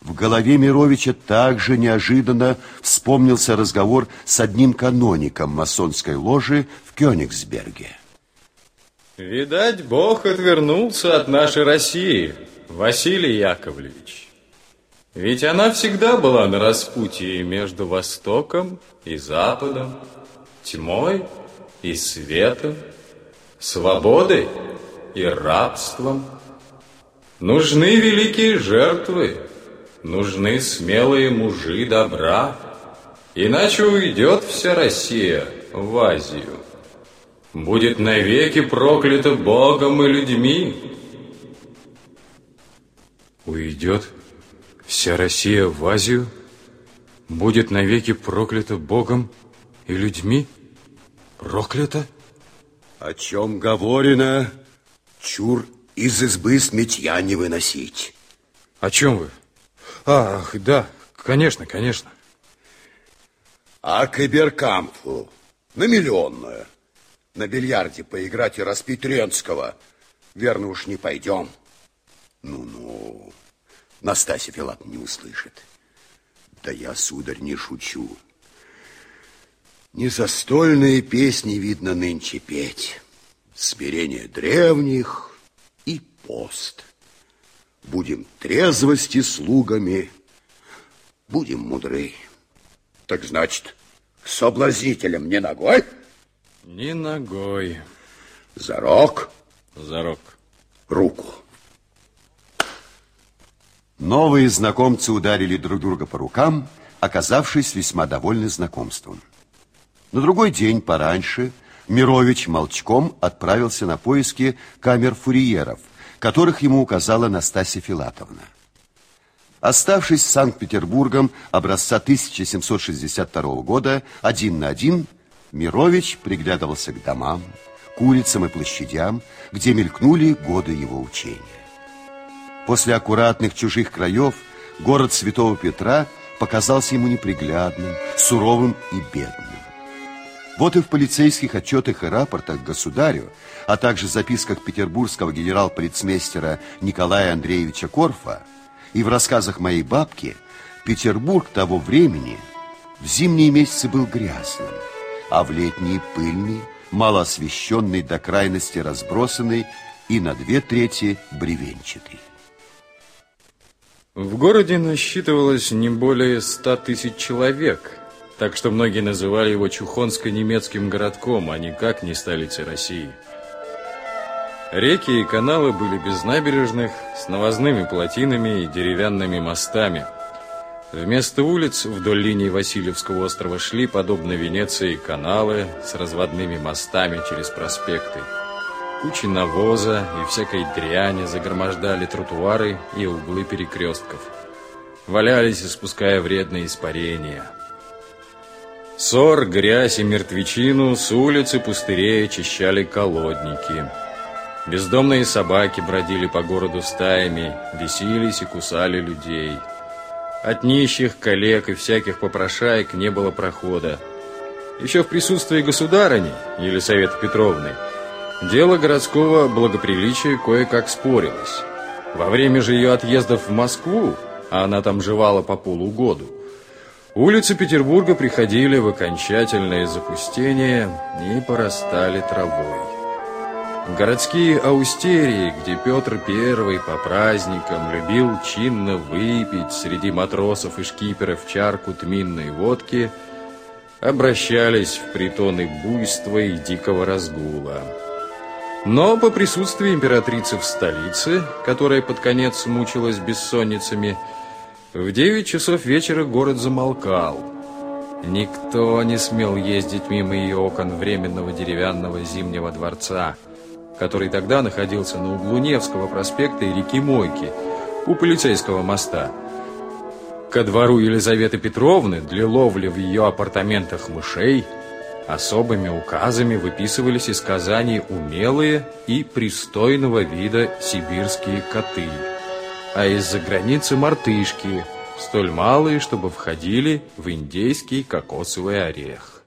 В голове Мировича также неожиданно вспомнился разговор с одним каноником масонской ложи в Кёнигсберге. Видать, Бог отвернулся от нашей России, Василий Яковлевич. Ведь она всегда была на распутье между Востоком и Западом, тьмой и светом, свободой и рабством. Нужны великие жертвы, нужны смелые мужи добра, иначе уйдет вся Россия в Азию. Будет навеки проклята Богом и людьми. Уйдет вся Россия в Азию, будет навеки проклята Богом и людьми? Проклята? О чем говорено, чур из избы сметья не выносить. О чем вы? Ах, да, конечно, конечно. А к Эберкампу на миллионную. На бильярде поиграть и распить Ренского. Верно уж не пойдем. Ну-ну, Настасья Филат не услышит. Да я, сударь, не шучу. Не застольные песни, видно, нынче петь. Смирение древних и пост. Будем трезвости слугами, будем мудры. Так значит, к соблазнителям не ногой? Не ногой. Зарок? Зарок. Руку. Новые знакомцы ударили друг друга по рукам, оказавшись весьма довольны знакомством. На другой день, пораньше, Мирович молчком отправился на поиски камер фурьеров, которых ему указала Настасья Филатовна. Оставшись с Санкт-Петербургом образца 1762 года один на один, Мирович приглядывался к домам, к улицам и площадям, где мелькнули годы его учения. После аккуратных чужих краев город Святого Петра показался ему неприглядным, суровым и бедным. Вот и в полицейских отчетах и рапортах государю, а также записках петербургского генерал-полицмейстера Николая Андреевича Корфа и в рассказах моей бабки Петербург того времени в зимние месяцы был грязным, а в летние пыльный, малоосвещенный до крайности разбросанный и на две трети бревенчатый. В городе насчитывалось не более ста тысяч человек – так что многие называли его Чухонско-немецким городком, а никак не столицей России. Реки и каналы были без набережных, с навозными плотинами и деревянными мостами. Вместо улиц вдоль линии Васильевского острова шли, подобно Венеции, каналы с разводными мостами через проспекты. Кучи навоза и всякой дряни загромождали тротуары и углы перекрестков. Валялись, испуская вредные испарения – Ссор, грязь и мертвечину с улицы пустырей очищали колодники. Бездомные собаки бродили по городу стаями, бесились и кусали людей. От нищих, коллег и всяких попрошаек не было прохода. Еще в присутствии государыни, Елисаветы Петровны, дело городского благоприличия кое-как спорилось. Во время же ее отъездов в Москву, а она там жевала по полугоду, Улицы Петербурга приходили в окончательное запустение и порастали травой. Городские аустерии, где Петр I по праздникам любил чинно выпить среди матросов и шкиперов чарку тминной водки, обращались в притоны буйства и дикого разгула. Но по присутствии императрицы в столице, которая под конец мучилась бессонницами, в девять часов вечера город замолкал. Никто не смел ездить мимо ее окон временного деревянного зимнего дворца, который тогда находился на углу Невского проспекта и реки Мойки, у полицейского моста. Ко двору Елизаветы Петровны для ловли в ее апартаментах мышей особыми указами выписывались из Казани умелые и пристойного вида сибирские коты – а из-за границы мартышки, столь малые, чтобы входили в индейский кокосовый орех.